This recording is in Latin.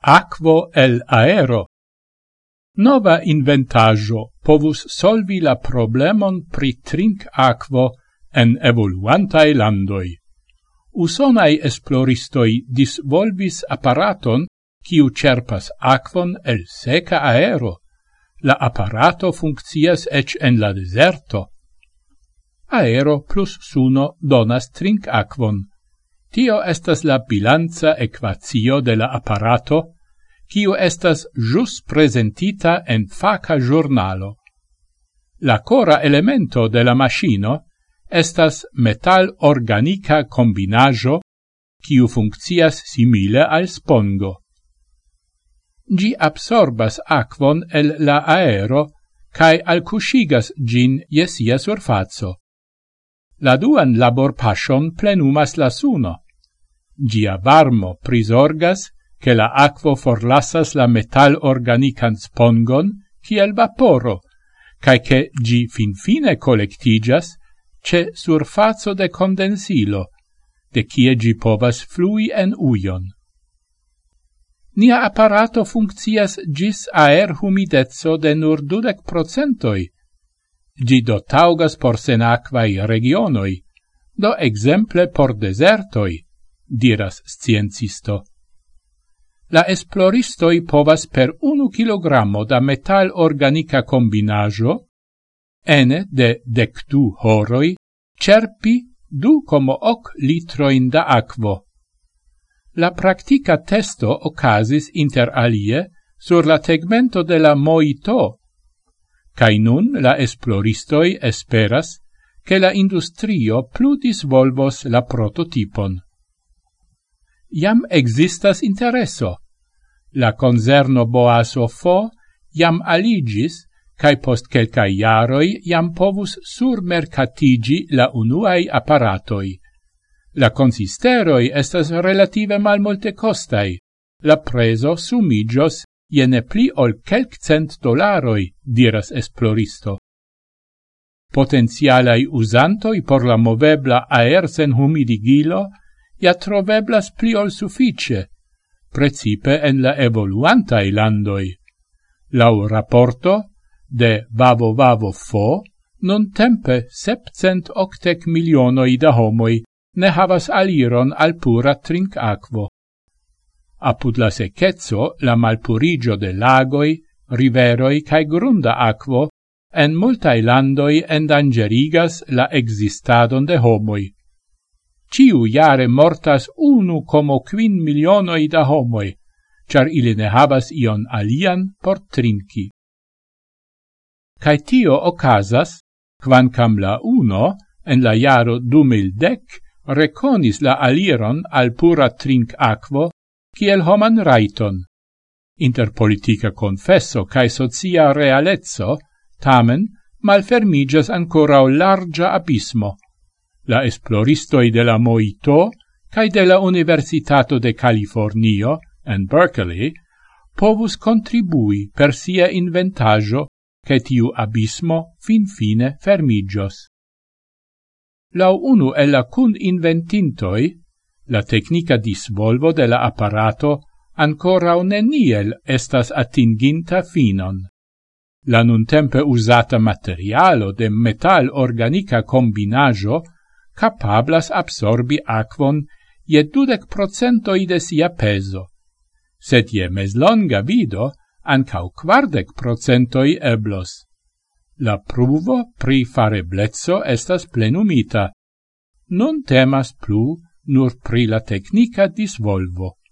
aquo el aero. Nova inventajo povus solvi la problemon pri trink aquo en evoluantae landoi. Usonai esploristoi disvolvis apparaton kiu cerpas aquon el seca aero. La apparato funccias ec en la deserto. Aero plus suno donas trink aquon, Tio estas la bilanza equatio de la apparato, kiu estas jus presentita en faca giornalo. La cora elemento de la machino estas metal organica combinajo kiu funccias simile al spongo. Gi absorbas aquon el la aero cae alcusigas gin jesia surfazzo. La duan labor pasion plenumas la suno, Gia varmo prisorgas che la aquo forlassas la metal organican spongon kiel vaporo, cae che gi finfine collectigas ce surfazzo de condensilo, de cie gi povas flui en uion. Nia apparato funccias gis aer humidezzo de nur dudec procentoi. Gi do taugas por senacvai regionoi, do exemple por desertoi, diras sciencisto. La esploristoi povas per unu kilogramo da metal organica combinajo, ene de dectu horoi, cerpi du como hoc litroin da aquo. La practica testo ocasis inter alie sur la tegmento de la moito, cae nun la esploristoi esperas che la industrio plu disvolvos la prototipon iam existas intereso. La concerno Boasofo iam aligis, cae post quelcae iaroi iam povus surmercatigi la unuae apparatoi. La consisteroi estas relative mal multe costai. La preso sumigios iene pli ol quelc cent dolaroi, diras esploristo. Potenzialai usantoi por la movebla aer sen humidigilo ja troveblas pli ol suffice, precipe en la evoluantai landoi. Lau rapporto de Vavo Vavo Fo, non tempe septcent octec milionoi da homoi ne havas aliron al pura trinc aquo. Apud la secezzo la malpurigio de lagoi, riveroi cae grunda aquo en multae landoi endangerigas la existadon de homoi ciu iare mortas unu como quin milionoi da homoi, char ili ne habas ion alian por trinki. Cai tio ocasas, quancam la uno, en la iaro 2010, reconis la aliron al pura trink aquo, kiel homan raiton. Inter politica confesso cae socia realezzo, tamen, malfermigas ancora o larga abismo, la esploristoi de la Moito cae de la Universitato de Californio en Berkeley povus contribui per sia inventaggio che tiu abismo fin fine fermigios. Lau unu e la cun inventintoi, la tecnica disvolvo de la apparato ancora neniel estas atinginta finon. La nuntempe usata materialo de metal organica combinajo capablas absorbi aquon je dudec procentoi de sia peso, sed je meslonga vido ancau quardec procentoi eblos. La pruvo pri fareblezzo estas plenumita. Non temas plu nur pri la tecnica disvolvo.